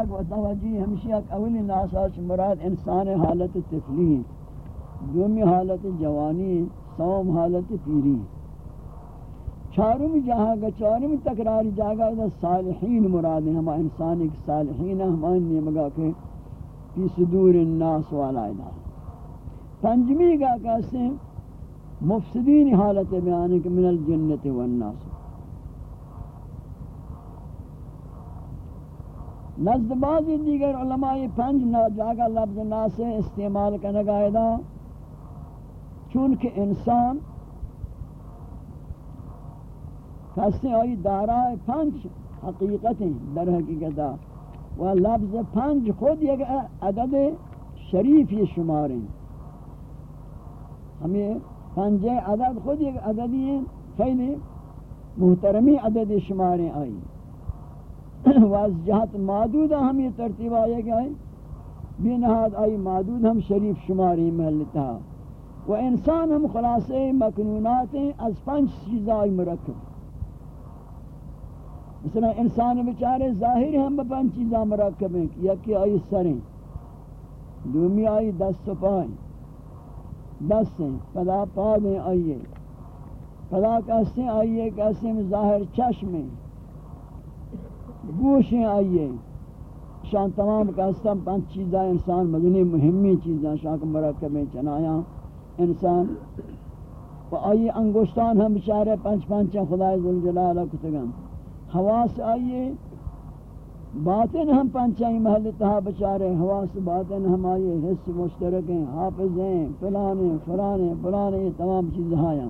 تک و توجی ہمشی ایک اولی ناساش مراد انسان حالت تفلی دومی حالت جوانی سوم حالت پیری چارم جہاں گا چارم تکراری جاگا ادھا صالحین مراد ہیں ہما انسان ایک صالحین ہما انہی مگا کہ فی صدور الناس والا ادھا پنجمی گا کہتے ہیں مفسدین حالت بیان کہ من الجنت والناس نزد بعضی دیگر علماء پنج نا جاگا لفظ ناس استعمال کرنے گا چونکہ انسان کسی آئی دارا پنج حقیقتیں در حقیقتا و لفظ پنج خود یک عدد شریف یہ شمار ہیں۔ ہمیں پنجے عدد خود ایک عددی ہیں، خیلی محترمی عدد شماریں آئی۔ واز جہت معدود ہم یہ ترتیب آئے گئے بے نہاد آئی معدود ہم شریف شماری محلتا و انسان ہم خلاصے مکنونات از پنچ چیزیں آئی مرکب. مثلا انسان بچارے ظاہر ہم پنچ چیزیں مرکب ہیں یکی آئی سریں دومی آئی دست و پائیں دست ہیں پدا پادیں آئیے پدا کہتے ہیں آئیے کہتے ہیں ظاہر چشمیں گوشیں آئیے شان تمام کہستا پانچ چیزیں انسان مدنی مہمی چیزیں شاک مرکبیں چنایا۔ انسان و آئیے انگوشتان ہم بچارے پانچ پانچ خدای ذوالجلالہ کتگم حواس آئیے باطن ہم پانچائی محل تہا بچارے۔ حواس باطن ہم آئیے حص مشترک ہیں، حافظ ہیں فلانے فلانے فلانے تمام چیز آیا۔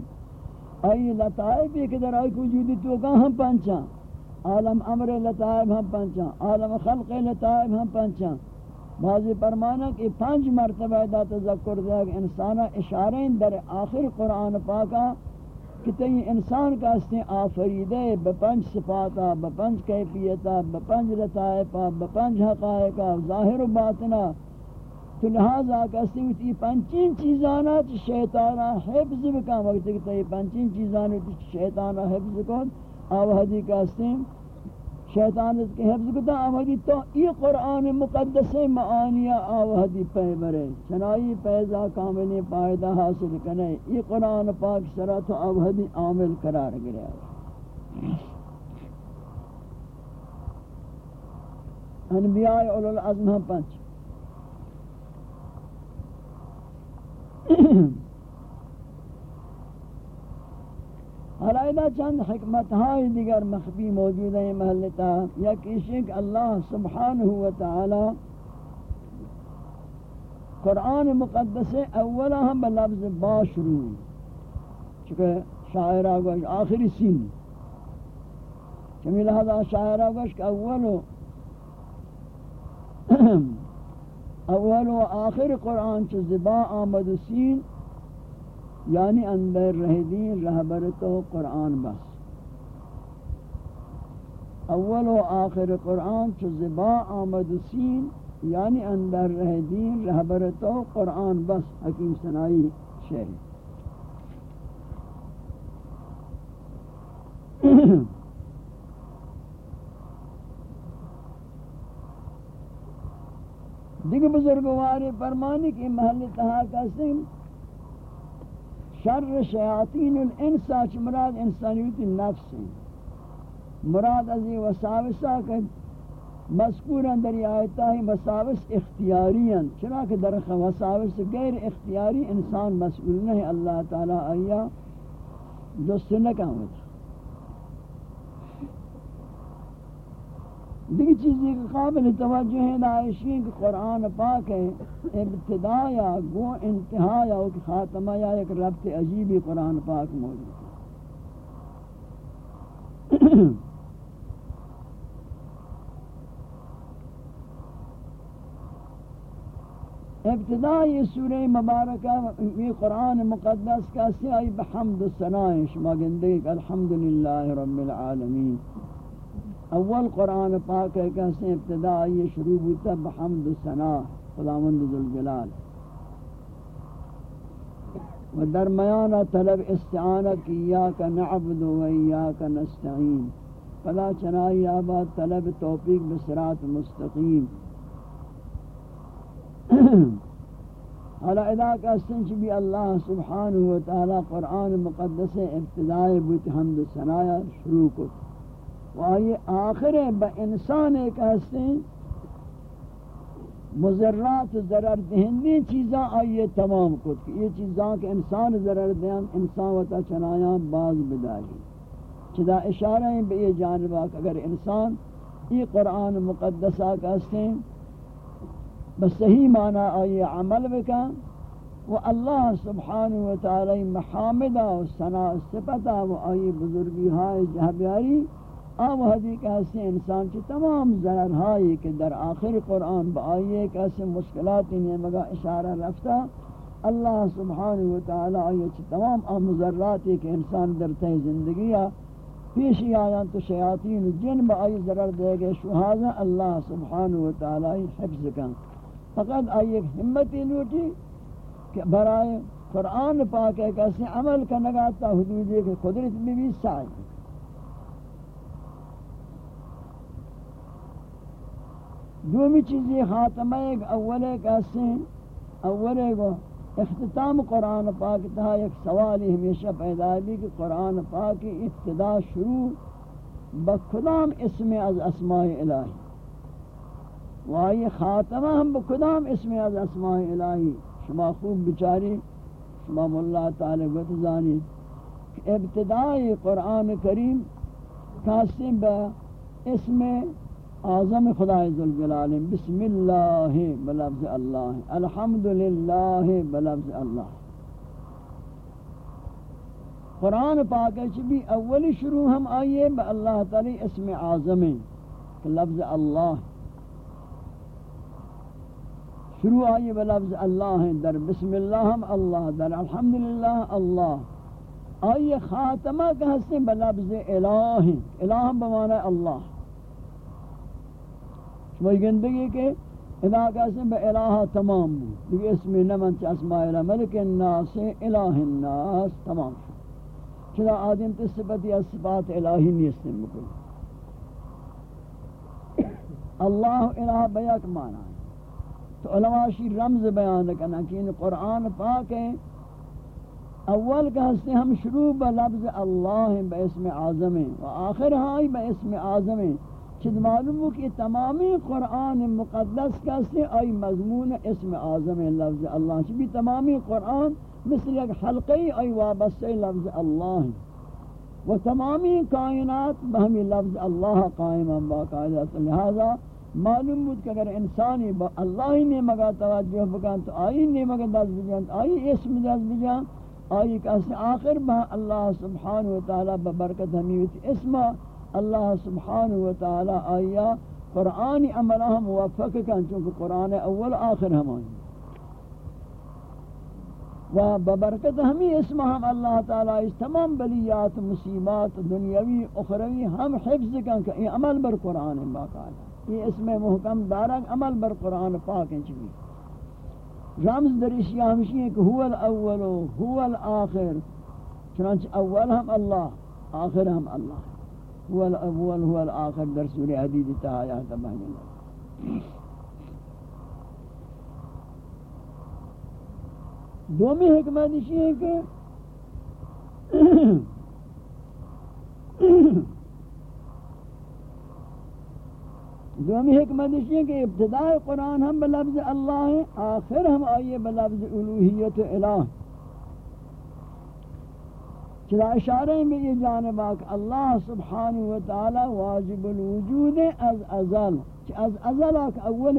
آئیے لطائف ایک در آئی کو جودی تو کہاں ہم پانچاں عالم امر لطائب ہم پنچاں، عالم خلق لطائب ہم پنچاں۔ بعضی پرمانا کہ پانچ مرتبہ دا تذکر دیا کہ انسانا اشاریں در آخر قرآن پاکا کہ تئی انسان کا استے آفریدے بپنج صفاتا بپنج کیفیتا بپنج لطائفا بپنج حقائقا ظاہر و باطنا تو لہذا کہتے ہیں کہ پنچین چیزانا شیطانا حفظ بکا وقت کہ تئی پنچین چیزانا شیطانا حفظ کن آوہدی کہتے ہیں شیطان اس کے حفظ کتا آوہدی تو یہ قرآن مقدس معانیہ آوہدی پہمرے چنائی پیزا کاملی پائدہ حاصل کنے یہ قرآن پاک سرا تو آوہدی عامل قرار گرے انبیاء اولو العظم ہم پنچ حالائدہ چند حکمت ہائی دیگر مخفی موجود ہیں محلتا یا کسی کہ اللہ سبحانہ وتعالی قرآن مقدس اولا ہم بلفظ با شروع چکہ شاعرہ گوش آخری سین۔ چمی لہذا شاعرہ گوش کہ اولو اول و آخر قرآن چھ زبا آمد سین۔ یعنی اندر رہ دین رہبر تو قرآن بس۔ اول و آخر قرآن چو زبا آمد سین یعنی اندر رہ دین رہبر تو قرآن بس، حکیم سنائی شہر۔ دیکھ بزرگواری فرمانی کی محل تہا کا سنگ شر شیاطین الانسا چ مراد انسانیت نفس مراد از یہ وساوسہ کہ مذکور اندر یہ آیتہ ہی وساوس اختیاری ہیں۔ چرا کہ در وساوس غیر اختیاری انسان مسئول نہیں، اللہ تعالی آیا جو سنکہ ہوتا دیکھ چیزی کے قابل توجہ ہے دائشی کہ قرآن پاک ہے، ابتدا یا گو انتہا یا خاتمہ یا ایک ربط عجیبی قرآن پاک موجود ہے۔ ابتدا یہ سورہ مبارکہ، یہ قرآن مقدس کا سیائی بحمد السنائیں شما گندے الحمدللہ رب العالمین۔ اول قرآن پاک ہے کہ سے ابتدا یہ شروع ہوتا بحمد ثنا، خداوند ذوالجلال و درمیانہ طلب استعانہ کیا کا نعبد و ایاک نستعین۔ فلا چنائی آباد طلب توفیق بسرات مستقیم۔ حالا ادا کا سنچ بھی اللہ سبحانہ و تعالی قرآن مقدس ابتدائی بوت حمد سنایا شروع کو وآئی آخر با انسان ایک ہستیں مضرات ضرر دہندی چیزاں آئیے تمام کت یہ چیزاں کہ انسان ضرر دیان انسان وطا چنایاں باز بداری چدا اشارہ ہیں بے یہ جانبہ اگر انسان یہ قرآن مقدسہ کا ہستیں بس صحیح معنی آئی عمل بکا و اللہ سبحانہ و تعالی محامدہ و سنا صفتہ و آئی بزرگی ہائی جہاں بیاری آو حدیق ایسے انسان کی تمام ضرر ہائی کہ در آخر قرآن با آئی ایک ایسے مشکلاتی نے مگا اشارہ رفتا اللہ سبحانہ و تعالی آئی تمام آم ذراتی کہ انسان در تے زندگی پیشی آیاں تو شیاطین جن با آئی ضرر دے گے شہازہ اللہ سبحانہ و حفظ کن۔ فقط آئی ایک ہمتی لوٹی کہ برائے قرآن پاک ایک ایسے عمل کا نگاتا حدود ہے کہ قدرت میں بھی سائی دومی چیزی خاتمہ ایک اول ایک ایسے اول ایک اختتام قرآن پاک تھا ایک سوالی ہمیشہ پیدا بھی کہ قرآن پاک ابتدا شروع بخدام اسم از اسماء الہی؟ وائی خاتمہ ہم بکدام اسم از اسماء الہی؟ شما خوب بچاری، شما اللہ تعالی وتزانی ابتدائی قرآن کریم کاسم با اسم اعظم خدا ذوالجلال بسم اللہ بلفظ اللہ، الحمدللہ بلفظ اللہ۔ قرآن پاک بھی اولی شروع ہم آئیے با اللہ تعالی اسم اعظم لفظ اللہ۔ شروع آئی بلفظ اللہ ہیں در بسم اللہ ہم اللہ، در الحمدللہ اللہ۔ آئی خاتمہ کا حصے بلفظ الہ الہ بمعنی اللہ۔ شمائی گندگی کے ادا کا حصے با الہ تمام دیکھ اسم نمن چا اسماء الہ ملک الناس الہ الناس تمام چلا آدم تی صفتی صفات الہی نہیں نیستن بکل اللہ الہ بیاک معنی ہے۔ تو علماء شی رمز بیان کرنا کہ ان قرآن پاک ہے۔ اول کا ہستے ہم شروع بلفظ اللہ ہیں با اسم اعظم و آخر ہائی با اسم اعظم چید معلوم ہو کہ تمامی قرآن مقدس کا ہستے آئی مضمون اسم اعظم لفظ اللہ چی بھی تمامی قرآن مثل ایک حلقی آئی وابستے لفظ اللہ و تمامی کائنات بہمی لفظ اللہ قائم باقاعدہ لہذا معلوم بود کہ اگر انسانی با اللہ نے مگا توجہ بکن تو آئی نے مگا دست بجان آئی اسم دست بجان آئی کسی آخر با اللہ سبحانہ وتعالی ببرکت ہمیوت اسم اللہ سبحانہ وتعالی آیا، قرآن عملہ موفق کن، چونکہ قرآن اول آخر ہم و ببرکت ہمی اسم ہم اللہ تعالی، اس تمام بلیات، مصیبات، دنیاوی، اخروی ہم حفظ کن کہ یہ عمل بر قرآن باقاعدہ یہ اسم محکم دارک عمل بر قرآن پاک ہیں چکی رمز در اشیاء ہمشی ہیں کہ هو الاول هو الاخر چنانچہ اول ہم اللہ، آخر ہم اللہ۔ هو الاول هو الاخر در سورہ حدید تآیات بہن اللہ دومی حکمت اشیاء ہیں کہ دومی حکمت یہ ہے کہ ابتداء قرآن ہم بلفظ اللہ ہیں، آخر ہم آئیے بلفظ الوحیت الہ۔ چلا اشارہ میں یہ جانب آکھ اللہ سبحانہ وتعالی واجب الوجود از ازل از ازل آکھ اول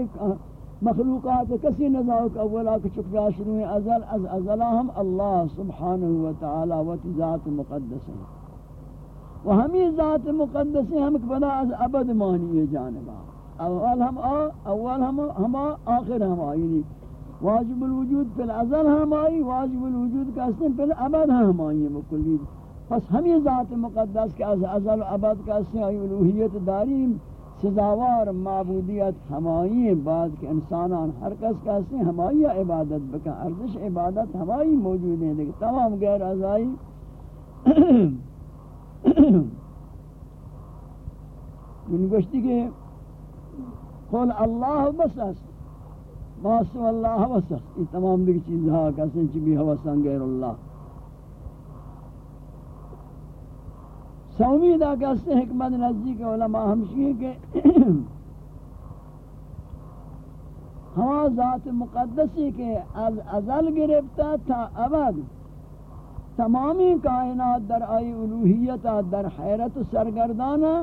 مخلوقات، کسی نظاک اول آکھ چکیا شروع ازل، از ازل ہم اللہ سبحانہ وتعالی و ذات مقدس ہیں۔ و ہمیں ذات مقدس ہیں، ہم کبھلا از ابد مانی یہ جانب آکھ اول ہم آ، اول ہم ہم آخر ہم آئی یعنی واجب الوجود فی الازل ہم آئی واجب الوجود کا اسم فی الابد ہم آئی مکلی پس ہم یہ ذات مقدس کے از ازل و ابد کا اسم آئی الوحیت داریم۔ سزاوار معبودیت ہمائی بعد کے انسانان ہر کس کا اسم ہمائی عبادت بکا۔ ارزش عبادت ہمائی موجود ہیں۔ لیکن تمام غیر ازائی۔ من گوشتی کہ قول اللہ بس است۔ ماسو اللہ بس یہ تمام دیگر دیکھ چیزہا کسن چی بھی حوثان غیر اللہ سومی دا کہتے حکمت نزدیک علماء ہمشی ہے کہ ہوا ذات مقدسی کے از ازل گرفتا تھا ابد تمامی کائنات در آئی الوحیت در حیرت سرگردانہ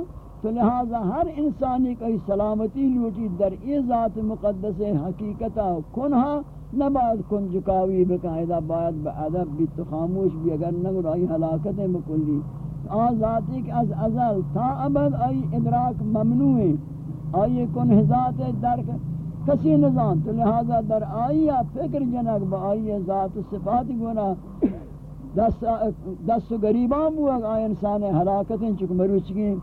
تو لہذا ہر انسانی کئی سلامتی لوٹی در ای ذات مقدس حقیقتا کنہا نباید کن جکاوی بقاعدہ باید بعدب بھی تو خاموش بھی اگر نگر آئی حلاکت مکلی۔ آن ذاتی کہ از ازل تا ابد آئی ادراک ممنوع، آئی کن حضات درک کسی نظام تو لہذا در آئی فکر جنک با آئی ذات صفات گونا دست و گریبان بوا آئی انسان حلاکتیں چکو مروچگی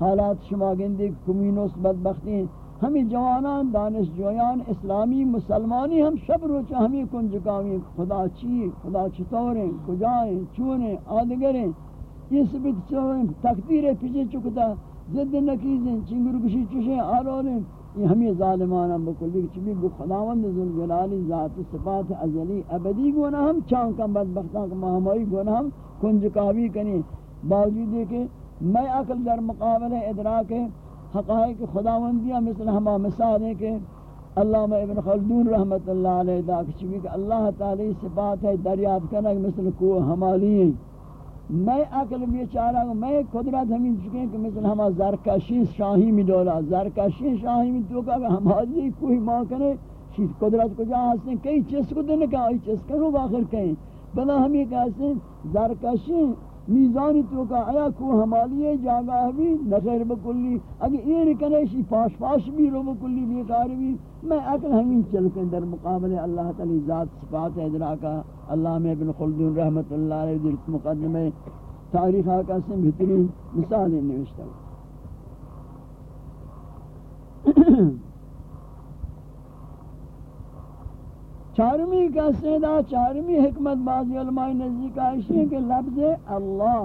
حالات شما گندی، کمینوس بدبختی، ہمیں جوانان دانش جویان اسلامی، مسلمانی ہم شب روچا ہمیں کن جکاویں خدا چی، خدا چطوریں، کجائیں، چونیں، آدگریں، یہ سبت چویں تقدیر پیچھے چکتا زد نکیزیں چنگر کشی چوشیں آرولیں، یہ ہمیں ظالمانہ بکلی چبی گو خداوند ذوالجلالی ذات صفات ازلی ابدی گونا ہم چانکم بدبختان کہ مہمائی گونا ہم کنجکاوی کنی، باوجود ہے کہ میں عقل در مقابل ادراک حقائق خداوندیاں مثل ہما مثال ہے کہ علامہ ابن خلدون رحمت اللہ علیہ دا کہ اللہ تعالی صفات ہے دریافت کرنا مثل کو ہمالی ہیں۔ میں عقل میں چارا ہوں، میں قدرت ہمیں چکے کہ مثل ہما زرکشی شاہی میں دولا زرکشی شاہی میں تو کہا ہم حاضری کوئی ماں کرے شیط قدرت کو جہاں ہستے ہیں کئی چیز کو دینے کہا آئی چیز کرو باخر کہیں۔ بنا ہم یہ کہتے ہیں، زرکشی میزانی تو کا آیا کو ہمالی جاگا بھی نخیر بکلی۔ اگر یہ رکنے شی، پاش پاش بھی رو بکلی، بیکار بھی۔ میں عقل ہمیں چل کے در مقابل اللہ تعالی ذات، صفات ادراکا اللہ میں ابن خلدون رحمت اللہ علیہ در مقدمہ تاریخ آقا سے بہترین مثالیں نوشتا ہوں چارمی کا سیدہ چارمی حکمت بعضی علماء نزدیک آئیشی ہے کہ لفظ اللہ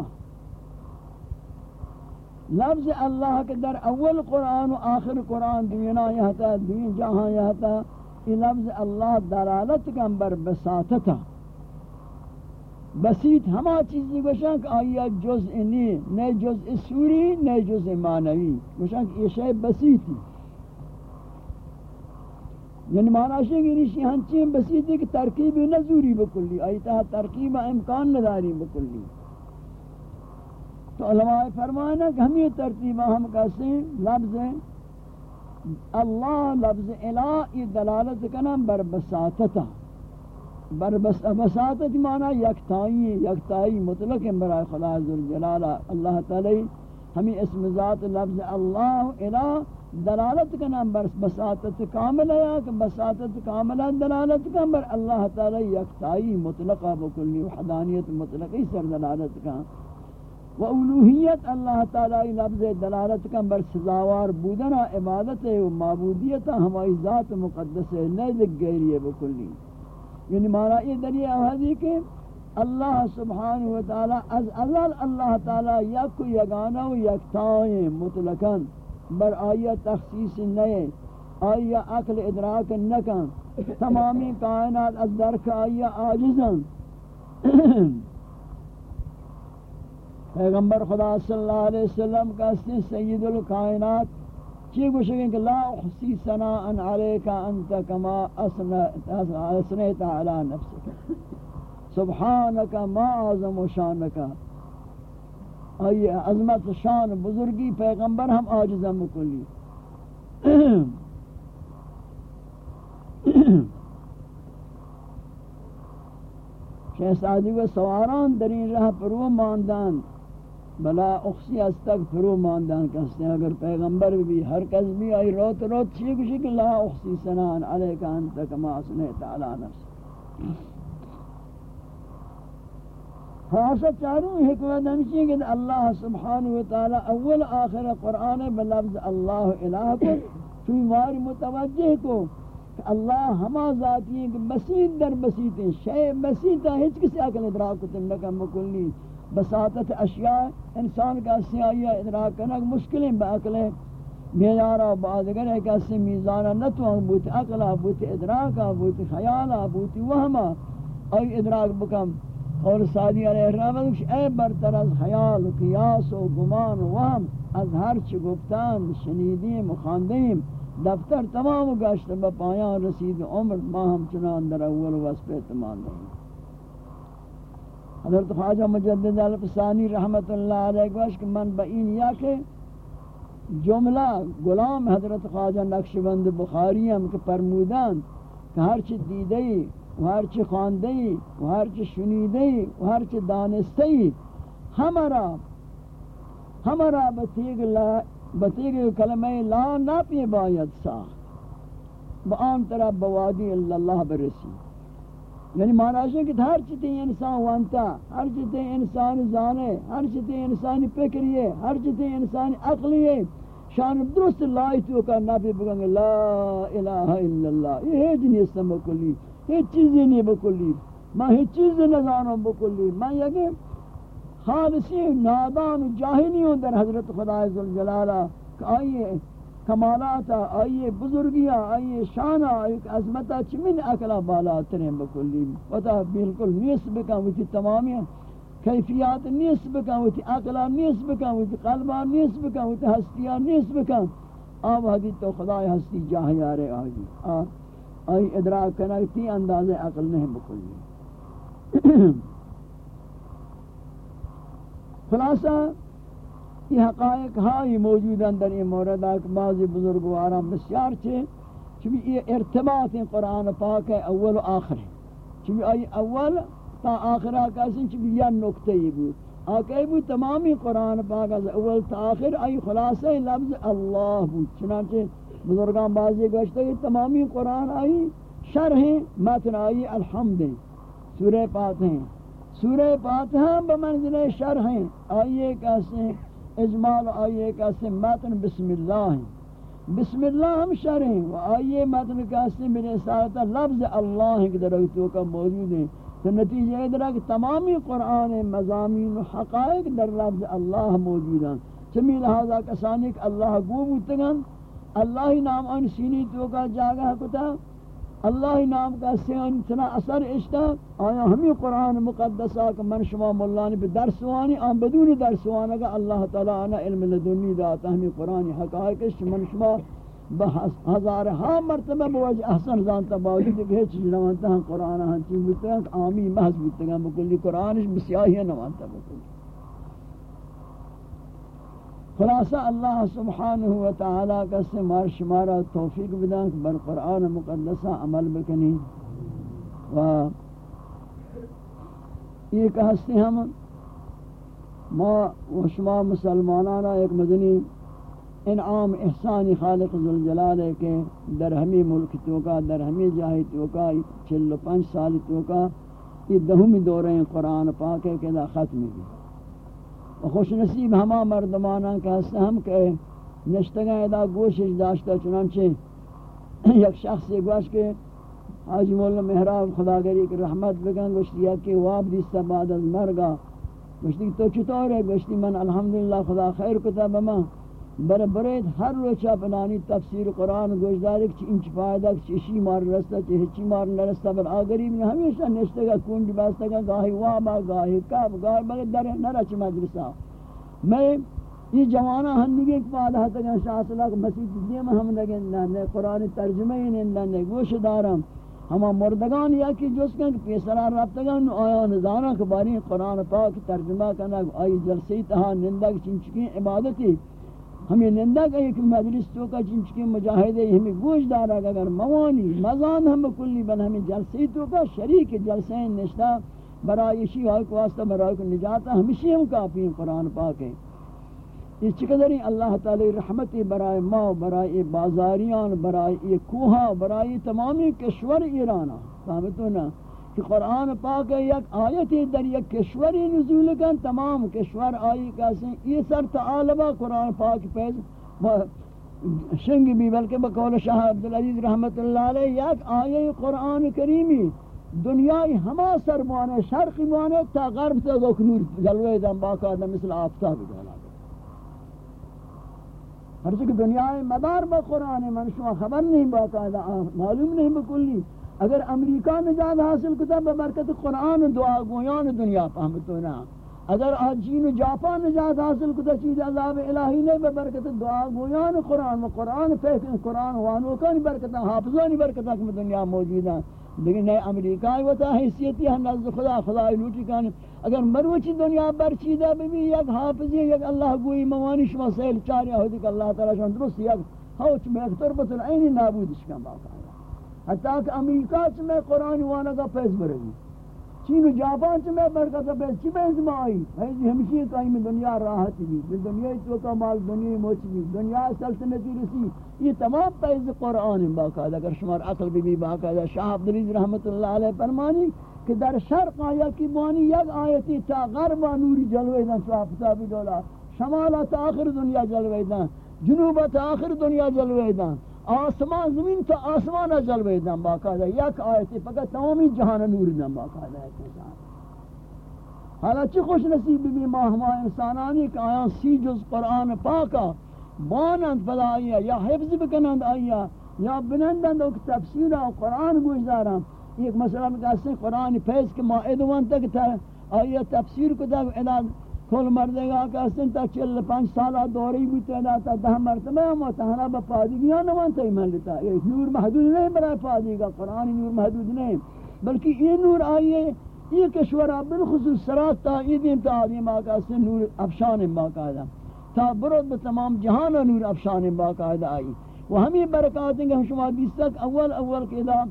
لفظ اللہ کے در اول قرآن و آخر قرآن دینا یہتا دین جہاں یہتا یہ لفظ اللہ دلالت کن بر بساطتا بسیط ہما چیزی گوشن کہ آیا جزء نی نئے جزء سوری نئے جزء معنوی۔ گوشن کہ یہ شے بسیطی یعنی معنی ہے کہ یعنی نشی ہنچین بسیطی کہ ترکیب نزوری بکلی، آئی ترکیب امکان نداری بکلی۔ تو علماء فرمانا کہ ہم یہ ترتیبہ ہم کہتے ہیں لفظ اللہ، لفظ الہ یہ دلالت کنا بر بساطتا۔ بر بساطت معنی یکتائی یکتائی مطلق برای خدا عزوجلالہ اللہ تعالی ہمیں اسم ذات لفظ اللہ الہ دلالت کا نام بر بساطت کامل ہے، کہ بساطت کامل دلالت کا، بر اللہ تعالی یکتائی مطلقہ بکلی وحدانیت مطلقی سر دلالت کا۔ و اولوہیت اللہ تعالی لفظ دلالت کا، بر سزاوار بودنا عبادت و معبودیت ہماری ذات مقدس ہے نیدک یعنی گیری ہے بکلی یعنی مانا یہ دلیہ آہدی کہ اللہ سبحانہ وتعالی از ازل اللہ تعالی یک یگانہ و یکتائیں مطلقاً، بر آیا تخصیص نئے آیا عقل ادراک نکن تمامی کائنات از درک آیا آجزن پیغمبر خدا صلی اللہ علیہ وسلم کا اسن سید الکائنات چی گوشگیں کہ لا احسی سناء علیکا انت کما اسنیت علی نفسك سبحانك ما اعظم شانك آئی عظمت شان بزرگی پیغمبر ہم آجزم کلی. شہزادی و سواران در این رہ پرو ماندان بلا اخسی از تک پرو ماندان کہتے ہیں اگر پیغمبر بھی ہر کس بھی آئی روت روت چیئے کشی کہ لا اخسی سنان علیکہ انتا کما سنیت علی نفس. خاصا چاروں حکمت ہمشی کہ اللہ سبحانہ وتعالی اول آخر قرآن بلفظ اللہ الہ کو چوی ماری متوجہ کو کہ اللہ ہما ذاتی ہیں کہ بسیط در بسیط ہیں شے بسیط ہے ہیچ کسی اکل ادراک کو تنکا مکلی بساطت اشیاء، انسان کا سیاہی ادراک کرنا مشکل ہیں با اکل بیارا بازگر ہے کہ اس سے میزانہ نتوان بوتی اقلا بوتی ادراکا بوتی خیالا بوتی وہما ای ادراک بکم۔ اور سادی علیہ الرحمن اے برتر از خیال و قیاس و گمان و وهم، از ہر چی گفتان شنیدیم و خاندیم دفتر تمام گشت با پایان رسید عمر ما ہم چنان در اول وصف اعتماد دیں حضرت خواجہ مجدد الفسانی رحمت اللہ علیہ گوش کہ من با این یا کہ جملہ غلام حضرت خواجہ نقشبند بخاری ہم کہ پرمودان کہ ہر چی دیدئی ہر یعنی چی خواندئی ہر چی شنیدئی ہر چی دانستئی ہمارا ہمارا بتیگ لا بتیگ کلمہ لا نا پی باید سا با عام طرح بوادی اللہ برسی یعنی معنی ہے کہ ہر چیز انسان وانتا ہر چیز انسان زانے ہر چیز انسان فکریے ہر چیز انسان عقلیے شان درست لائی تو کا نبی بگنگ لا الہ الا اللہ یہ ہے جنی اسم بکلی یہ چیزی نہیں بکلی۔ میں ہی چیز نہ جانوں بکلی۔ میں یہ خالصی نادان جاہلی ہوں در حضرت خدا عزوجلالہ کہ آئیے کمالاتا آئیے بزرگیاں، آئیے شانہ، آئیے عظمتا چمین اکلا بالا ترین بکلی۔ وطا بالکل نیس بکن وچی تمامی کیفیات نیس بکن وچی اکلا نیس بکن وچی قلبا نیس بکن وچی ہستیاں نیس بکن آب حدیث تو خدای ہستی جاہی آرے آجی آئی ادراک کنکتی انداز عقل نہیں بکلی۔ خلاصہ، یہ حقائق ہائی موجود اندر یہ مورد آکھ بعضی بزرگواران بسیار چھے، چونکہ یہ ارتباط قرآن پاک ہے، اول و آخر ہے۔ چونکہ آئی اول تا آخرہ کسی چونکہ یہ نکتہ ہی بود۔ آکے بود تمامی قرآن پاک از اول تا آخر، آئی خلاصہ لفظ اللہ بود، چنانچہ بزرگان بعضی گوشتے کہ تمامی قرآن آئی، شرح متن آئی، الحمد سورہ پات ہیں۔ سورہ پاتحہ بمنزل شرح ہیں۔ آئیے کیسے اجمال آئیے کیسے متن، بسم اللہ ہیں۔ بسم اللہ ہم شرح ہیں۔ و آئیے متن کیسے میرے ساتھ لفظ اللہ ہیں کہ درکتوں کا موجود ہیں۔ تو نتیجہ ادھر تمامی قرآن مضامین و حقائق در لفظ اللہ موجود ہیں۔ چمی لہذا کسانی کہ اللہ گو بوتگن اللہ نام ان سینی تو کا جاگہ کتا، اللہ نام کا سین اتنا اثر اشتا، آیا ہمیں قرآن مقدسہ کہ من شما مولانی پہ درس وانی، آن بدون درس وانا کہ اللہ تعالی آنا علم لدنی داتا، ہمیں قرآن حقائق من شما ہزار ہاں مرتبہ بوجہ احسن زانتا باوجود کہ ہیچ نوانتا ہم قرآن ہم چیز بودتا ہیں آمی محض بودتا ہیں بکلی قرآنش بسیاہی نوانتا بکلی خلاصہ اللہ سبحانہ و تعالی کا سے مار شمارا توفیق بدان بر قرآن مقدسہ عمل بکنی۔ و یہ کہ ہستے ہم ما و شما مسلمانانا ایک مدنی انعام احسانی خالق ذوالجلال ہے کہ در ہمی ملک توکا در ہمی جاہی توکا چلو پنچ سال توکا یہ دہمی دوریں قرآن پاک ہے کہ دا ختم بھی خوش نصیب ہما مردمانہ کا ہم کہ نشتگاں ادا گوشش داشتا چنانچہ یک شخص سے گوش کے حاج مولا محراب خدا گری کہ رحمت بگن، گوشتی کہ واب دیستا بعد از مرگا۔ گوشتی تو چطور ہے؟ گوشتی من الحمدللہ خدا خیر کتا بما۔ بر برید ہر روچا پنانی تفسیر قرآن گوشداری کہ انچ فائدہ چشی مار رستا چہچی مار نرستا بر آگری میں ہمیشہ نشتے گا کنڈ باستا گا گاہی وابا گاہی کب گاہی بگر در نرچ مدرسہ میں یہ جوانہ ہنگی ایک پادہ ہتا گا شاہ صلی اللہ مسیح دیم ہم لگن لنے قرآن ترجمہ ہی نہیں لنے گوش دارم. ہما مردگان یا کی جس کن کہ پیسرا رابطگان آیا نظارہ کباری قرآن پاک ترجمہ کرنا آئی جلسی تہا نندگ چنچکی عبادتی. ہمیں نندہ کہ ایک مجلس تو کا چنچ کے مجاہدے ہمیں گوش دارا اگر موانی، مزان ہم کلی بن ہمیں جلسی تو کا شریک جلسیں نشتا برای اسی حال کو واسطہ برای کو نجاتا ہمیشہ ہم کافی ہیں، قرآن پاک ہے۔ یہ چقدری اللہ تعالی رحمتی برای ما برای بازاریان برای کوہا برای تمامی کشور ایرانا فہمتو نا کہ قرآن پاک یک آیتی در یک کشوری نزول کن، تمام کشور آئی کسی یہ سر تعالبہ قرآن پاک پیز. شنگ بھی بلکہ بقول شاہ عبدالعزیز رحمت اللہ علیہ یک آیه قرآن کریمی دنیای ہما سر موانے شرقی موانے تا غرب تا دو کنور جلوے دن باقا مثل آفتاب دولا ہر چکہ دنیا مدار با قرآن، من شما خبر نہیں باقاعدہ معلوم نہیں بکلی اگر امریکہ نجات حاصل کتا ببرکت قرآن دعا گویان دنیا پہمتو نا. اگر آجین و جاپان نجات حاصل کتا، چیز عذاب الہی نہیں ببرکت دعا گویان قرآن، و قرآن فیکن قرآن وانوکانی برکتا حافظانی برکتا کم دنیا موجود ہیں. لیکن نئے امریکہ وتا حیثیتی ہم نزد خدا خدا لوٹی کان اگر مروچی دنیا برچیدہ بھی یک حافظی، یک اللہ گوئی موانی شما سیل چاری آہدی، کہ اللہ تعالی شما درست یک ہوچ میں اکتر بطر اینی نابود شکن باقا حتیٰ کہ امریکہ چمیں قرآن وانا کا پیس برگی چین و جاپان چ میں برکت ہے چی میں اس مائی ہے جی ہمشی کہیں میں دنیا راحت بھی دنیا تو کا مال، دنیا موچ بھی دنیا سلطنتی رسی. یہ تمام پیز قرآن باقاعدہ. اگر شمار عقل بھی بھی باقاعدہ. شاہ عبدالعزیز رحمت اللہ علیہ فرمانی کہ در شرق آیا کی بانی یک آیتی تا غرب نوری جلوے دن، شاہ فتابی دولا. شمالا تا آخر دنیا جلوے دن. جنوبا تا آخر دنیا جلوے دن. آسمان زمین تا آسمان جلوے دن باقاعدہ یک آیتی فقط تمامی جہان نور دن باقاعدہ حالا چی خوش نصیب بھی ماہ ہما انسانانی کہ آیا سی جز قرآن پاکا بانند پدا آیا یا حفظ بکنند آیا یا بنندند اوک تفسیر و قرآن گوشدارم. ایک مسئلہ میں کہتے ہیں قرآن پیس کے ماہد وان تک تھا آیا تفسیر کو تک اداد کل مردے گا کہتے تا چل پانچ سالہ دوری بھی تیدا تا دہ مرتبہ ہم تہنا با پادگیاں نوان تا ایمان لیتا یہ نور محدود نہیں برای پادی گا قرآن نور محدود نہیں۔ بلکہ یہ نور آئیے یہ کشورہ بالخصوص سرات تا ایدین تا آدیم آقا سے نور افشان باقاعدہ۔ تا برد بتمام جہان نور افشان باقاعدہ آئی۔ وہ ہمیں برکات ہیں کہ ہم شما بیس اول اول کے دا،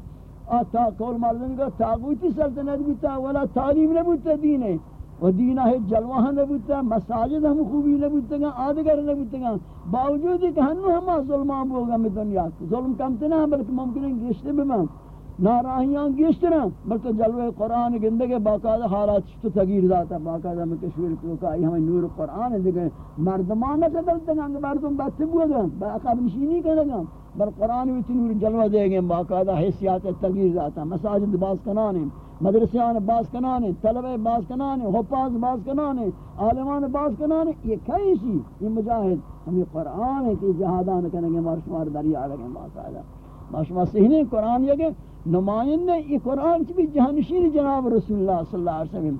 آتا کول مردن کا تاغوتی سلطنت بیتا ولا تعلیم نبوتا دینے و دینہ ہے، جلوہ نبوتا، مساجد ہم خوبی نبوتا گا آدگر نبوتا گا۔ باوجود ہے کہ ہنو ہما ظلمان بوگا میں دنیا ظلم کمتنا ہے بلکہ ممکن ہے گشتے بمان ناراہیاں گیشتنا بلکہ جلوہ قرآن گندگے باقاعدہ حالات تو تغییر داتا باقاعدہ میں کشور کو کہا ہمیں نور قرآن دیکھیں، مردمان نہ قدلتے ہیں مردم بچے بوئے گا۔ باقاعدہ نشینی کرے گا۔ بل قرآن بھی نور جلوہ دے گئے باقاعدہ حیثیات تغییر داتا مساجد باز کنانے مدرسیان باز کنانے طلبہ باز کنانے حفاظ باز کنانے عالمان باز کنانے یہ کئی سی یہ مجاہد ہمیں قرآن ہے کہ جہادان کریں گے مارشمار دریا لگیں باقاعدہ ماشما سہنے قرآن یہ کہ نمائندہ، یہ قرآن چی بھی جہانشین جناب رسول اللہ صلی اللہ علیہ وسلم۔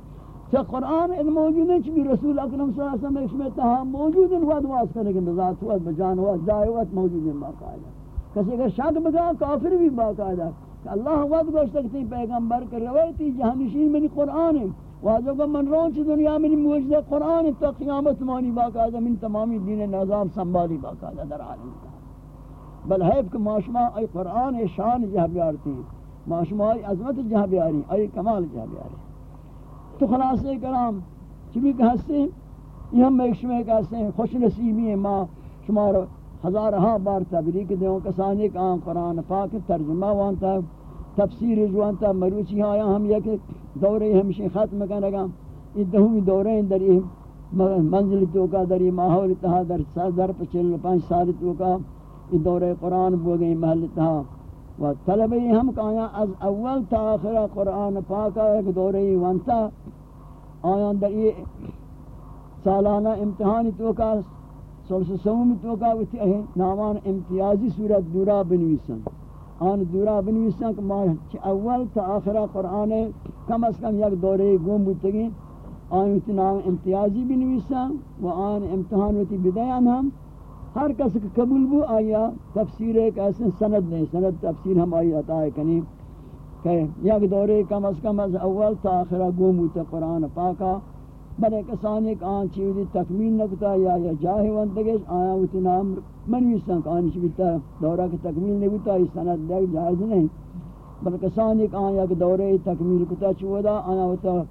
چا قرآن اد موجود ہے چی بھی رسول اکرم صلی اللہ علیہ وسلم اس میں تہا موجود ہے وعد واس کرنے کے بذات ہوا بجان ہوا جائے ہوا موجود ہے باقاعدہ۔ کسی اگر شک بدا کافر بھی باقاعدہ۔ اللہ وعد گوشت تکتی پیغمبر کر روایتی جہانشین منی قرآن ہے۔ واجب من رون چی دنیا منی موجود قرآن تا قیامت مانی باقاعدہ من تمامی دین نظام سنبھالی باقاعدہ در عالم بل حیب کہ معاشمہ ای قرآن شان جہاں بیارتی معاشمہ ای عظمت جہاں بیاری ای کمال جہاں بیاری تو خلاصے کرام چبی کہستے ہیں؟ یہ ہم ایک شمع کہستے ہیں، خوش نصیبی ہیں ماں شمار ہزارہا بار تبریک دیوں کسانی کا آن قرآن پاک ترجمہ وانتا، تفسیر جوانتا مروچی ہاں، آیا ہم یک دورے ہمشی ختم کرنگا یہ دہومی دورے در یہ منزل تو کا در یہ ماحول تہا، در در پچل پانچ سال تو کا یہ دورہ قرآن بو گئی محل تھا و طلبی ہم کہاں، از اول تا آخر قرآن پاکا ایک دورہ وانتا۔ آیا در یہ سالانہ امتحانی تو کا سلس سوم تو کا نامان امتیازی صورت دورا بنویسن. آن دورا بنویسن کہ ما اول تا آخر قرآن کم از کم یک دورے گم بودتگی آن نام امتیازی بنویسن و آن امتحان ہوتی بدیان ہم، ہر کس کے قبول بو آیا تفسیر ایک ایسے سند نہیں، سند تفسیر ہم آئی عطا ہے کنی کہ یک دورے کم از کم از اول تا آخرہ گوموتا قرآن پاکا. بڑے کسان ایک آن چیزی تکمیل نکتا یا یا جاہی وندگش آیا ہوتی نام منویستان کہ آنی چیزی دورہ کی تکمیل نکتا یہ سند دیکھ جائز نہیں۔ بل کسان ایک آن یک دورے تکمیل کتا چودا آیا ہوتا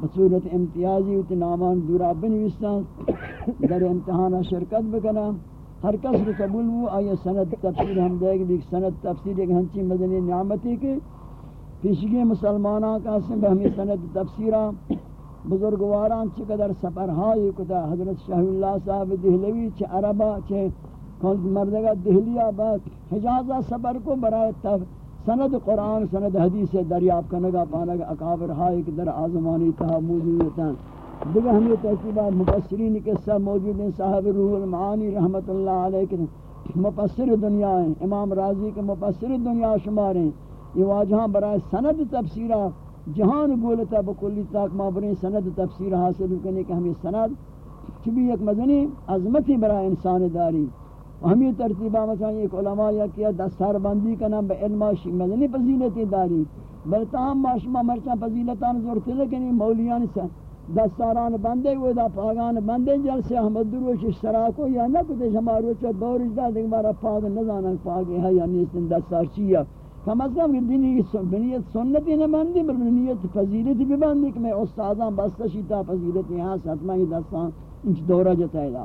بصورت امتیازی ہوتی نامان دورا بنویستان در امتحانہ شرکت بکنا۔ ہر کس کو قبول ہو، آیا سند تفسیر ہم دے گی سند تفسیر ایک ہنچی مدنی نعمتی کے۔ پیشگی مسلمانوں کا سنگ ہمیں سند تفسیرہ بزرگواران چقدر سفرہائی کتا، حضرت شاہ اللہ صاحب دہلوی چھ عربہ چھ مردگا دہلیہ بعد حجازہ سفر کو برائے تف سند قرآن، سند حدیث دریاب کنگا، پانگا اکابر ہائی کہ در آزمانی تہا موجودتا دیگر ہم یہ تحقیبات مفسرین کے سب موجود ہیں، صاحب روح المعانی رحمت اللہ علیہ کے مفسر دنیا ہیں، امام راضی کے مفسر دنیا شمار ہیں. یہ واجہاں برائے سند تفسیرہ جہان گولتا بکلی تاک مابرین سند تفسیر حاصل کرنے کہ ہمیں سند چبی ایک مدنی عظمتی برائے انسان داری۔ ہمیں ترتیبہ مثلا ایک علماء یا کیا دستار بندی کا نام بے علماشی مدنی فضیلتی داری۔ بلتاہم باشما مرچا فضیلتان زورتی لیکنی مولیان سے دستاران بندے ہوئے دا پاگان بندے، جلسے احمد دروش اشتراکو یا نہ کتے ہمارا روچہ دورش دا دیکھ بارا پاگ نزانا پاگے ہے یا نیستن، دستار چیئے کم از کم دینی بنیت سنتی نماندی بل بنیت فضیلتی ببندی کہ میں استادان بستشی تا فضیلتی ہاں ستمہ ہی دستان انچ دورہ جتا ہے دا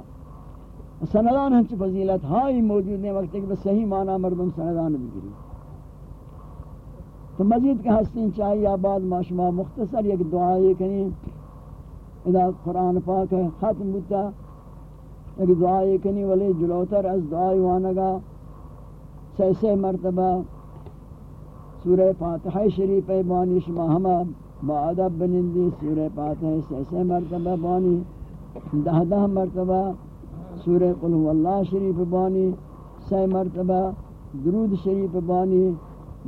سندان ہنچ فضیلت ہائی موجود ہیں وقت کہ صحیح معنی مردم سندان بگری تو مزید کہ ہستین چاہیے آباد ماشما مختصر یک دعائی کنی ادا قرآن پاک ختم بتا ایک دعائی کنی ولی جلوتر از دعائی وانگا سی سی مرتبہ سورہ فاتحہ شریف بانی شما ہما با ادب بنندی سورہ فاتحہ سی سی مرتبہ بانی، دہ دہ مرتبہ سورہ قل اللہ شریف بانی سی مرتبہ درود شریف بانی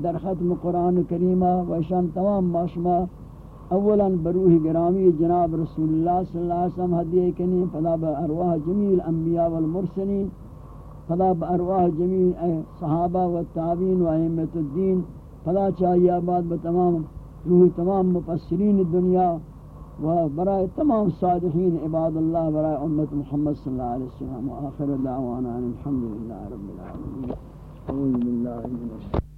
در ختم قرآن کریمہ و شان تمام ماشما اولا بروح گرامی جناب رسول اللہ صلی اللہ علیہ وسلم حدیع کنی، فلا با ارواح جمیل انبیاء والمرسلین، فلا با ارواح جمیل صحابہ و تابین و احمت الدین فلا چاہیے آباد بتمام روح تمام مفسرین دنیا و برائے تمام صادقین عباد اللہ برائے امت محمد صلی اللہ علیہ وسلم و آخر دعوانا الحمدللہ رب العالمین. اعوذ باللہ من الشیطان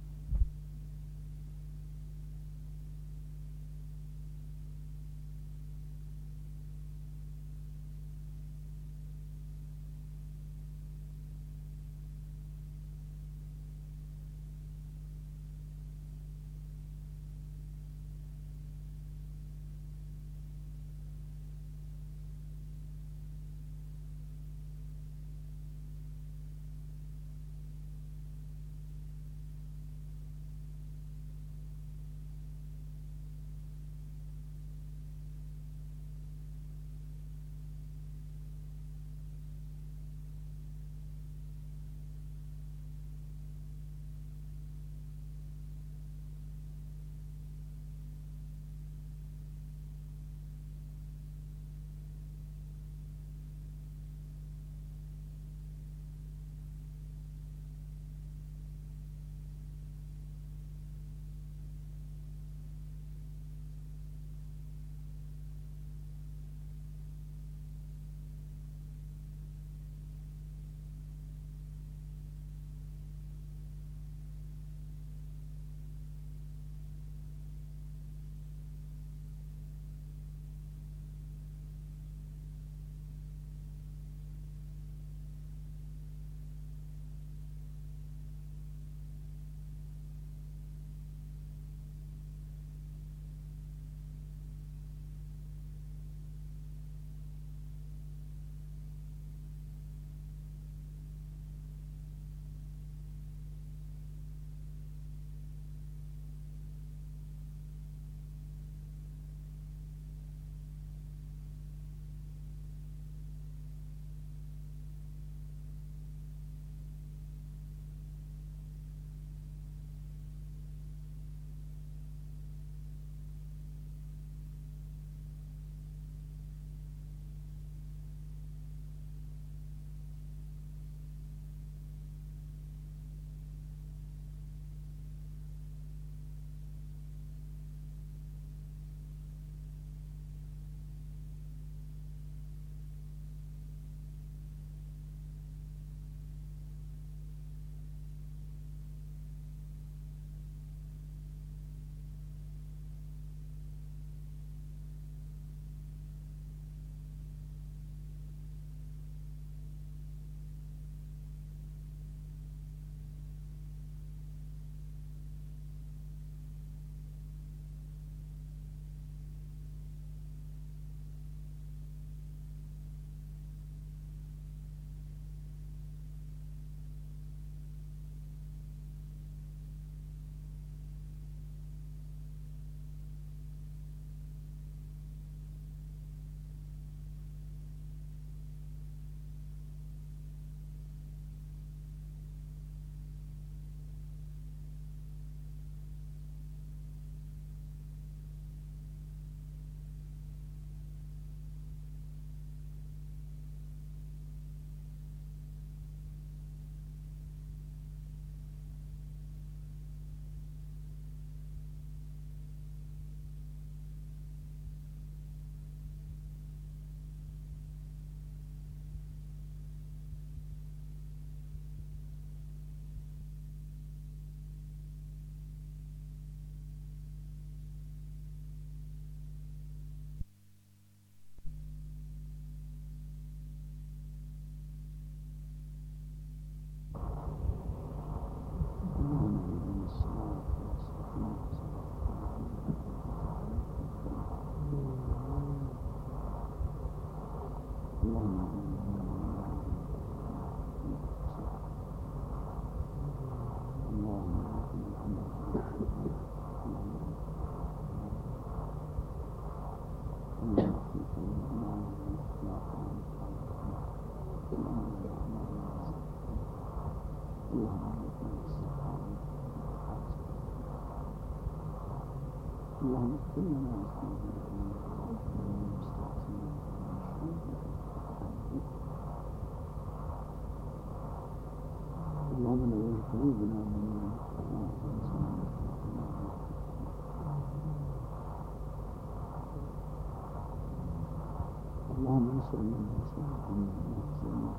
اللهم انصر من اللهم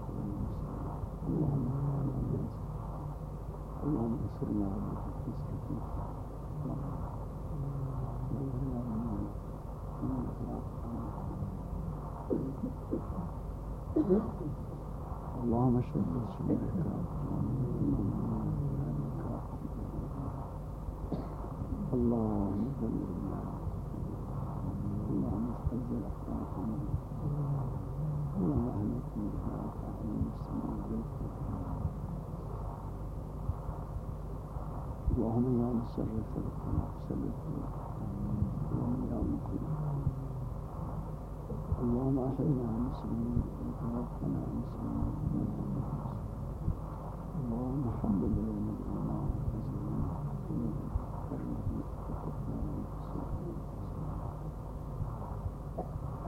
اللهم انصرنا اللهم اشهد اللهم اللهم استجل اللهم اهلكني اللهم يا مسرف القلوب سلف اللهم يا مقيم اللهم احينا مسلمين وتوفنا مسلمين اللهم حبب الينا الايمان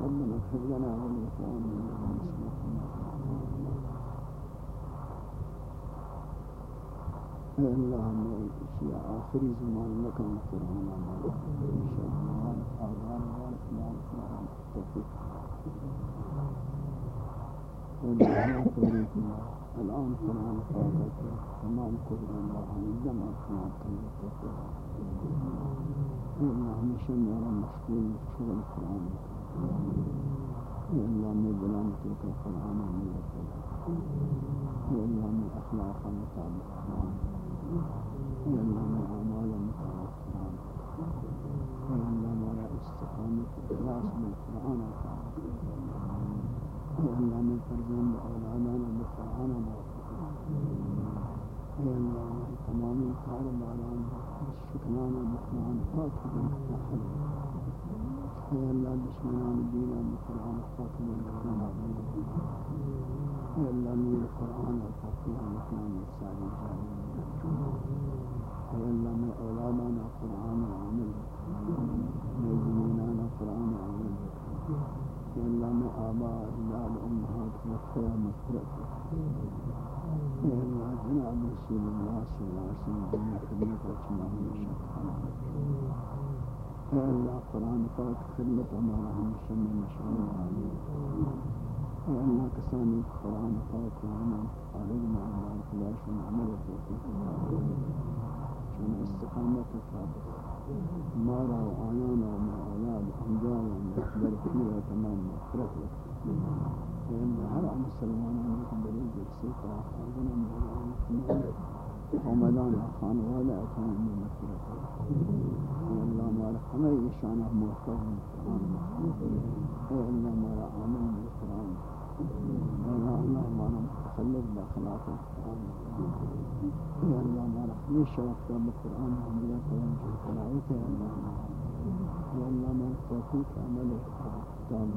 ربنا اغفر لنا ولاخواننا المسلمين اے اللہ ہمیں اسی آخری زمان میں کم کرنا ہمارے انشاءاللہ آغان وان اسلام اسلام توفیق اللہ توفیق الان قرآن فاضت تمام قرآن وان جمع قرآن توفیق اے اللہ ہمیشہ میرا مشغول شغل قرآن اللهم بنعمتك القرآن المذكر اللهم أخلاق مطابق اللهم أعمال مطابق اللهم وراء استقامة إخلاص بالقرآن اللهم فرجان بأولادنا بالقرآن اللهم تمام الكار باران شكرانا بخلان فاتح الحلم اے اللہ میں تمام کاروباران شکنانا بقرآن پاک اے اللہ دشمنان دینا بقرآن پاک بن اے اللہ نور قرآن اور تفریح مکان ساری جاری اے اللہ میں اولادانا قرآن عامل میں زمینانا قرآن عامل اے اللہ میں آبا اجلال امہات وقتہ مغفرت اے اللہ جناب رسول اللہ صلی اللہ علیہ وسلم دنیا خدمت رچنا ہمیشہ اے اللہ قرآن پاک خدمت ہمارا ہمیشہ میں مشغول عامل اے اللہ کسانی قرآن پاک وأنا عالم معلوم خداشن عمل توفیق چون استقامت ثابت مارا و آیانا و أولاد انجال و مقبر خیر تمام مغفرت اے اللہ ہر مسلمانان کو بری جلسی کا خاندنا مولانا حمدان خانواده اکان من مغفرت اے اللہ مارا ہمیں اشانہ موفق اے اللہ مارا عامل من قرآن اللہ ہمارا متخلق باخلاق القرآن اللہ ہمارا ہمیشہ وقت بقرآن حمدہ توجہ قرائت ہے اللہ یا اللہ میں توفیق عمل کتاب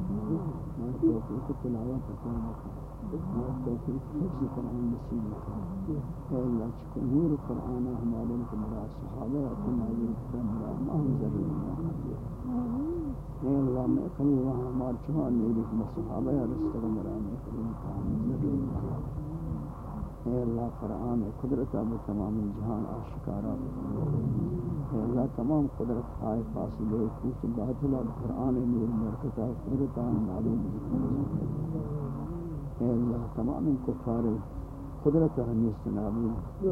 توفیق تلاوت کتاب میں توفیق حفظ قرآن نصیب اے اللہ چکہ نور قرآن ہمارے مرا صحابہ اپنا نازل کتاب مرا مہم ضرور اے اللہ میں کل وہاں مار چوان میری صحابہ یا رسول مرام کریم کام اے اللہ قرآن قدرت اب تمام جہان آشکارا اے اللہ تمام قدرت آئے فاصلے کوس باطلا قرآن نور مرکتا قدرت آن معلوم اے اللہ تمام کفار قدرت ہمیست نابی اے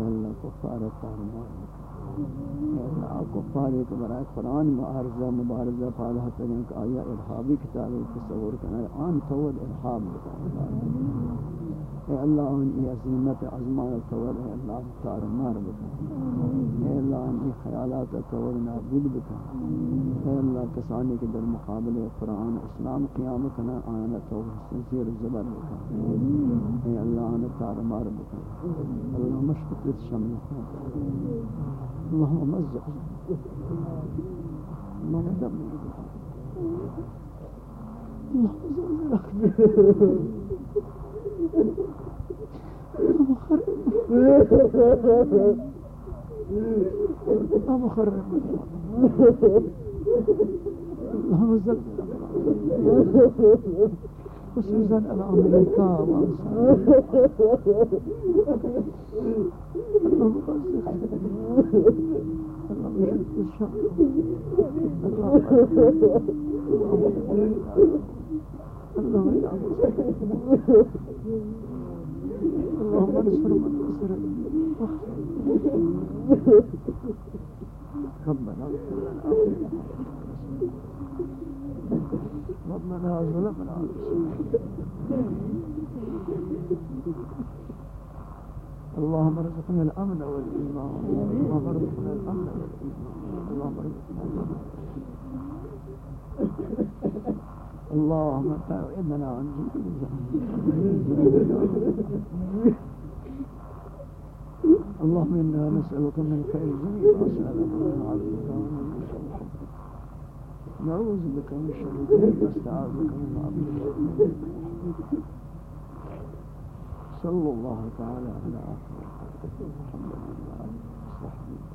اللہ کفار تارمار کو پارے کے برائے قرآن معارضہ مبارزہ پادہ کریں کہ آیا ارحابی کتابیں تصور کرنا ہے آن تود ارحاب بتائیں اے اللہ ان ای عظیمت عظمان تود اے اللہ تار مار بکا اے اللہ ان ای خیالات تود نابود بکا اے اللہ، کسانی کے در مقابل قرآن اسلام قیام کنا آنا تود سنسیر زبر بکا اے اللہ ان تار مار بکا اللہ مشکل شمل اللهم مزق. اللهم دمر اللهم زلزل اللهم خرب اللهم زل خصوصا الامريكا اللهم اللهم اللهم انصر من ربنا ربنا ظلمنا اللهم ارزقنا الأمن والإيمان. اللهم ارزقنا الأمن والإيمان. اللهم ارزقنا الأمن. اللهم تعودنا عن اللهم إنا نسألك من خير جميع اسالك من نعوذ بك من شر نستعاذ بك من عبدك صلى الله تعالى على محمد وعلى آله وصحبه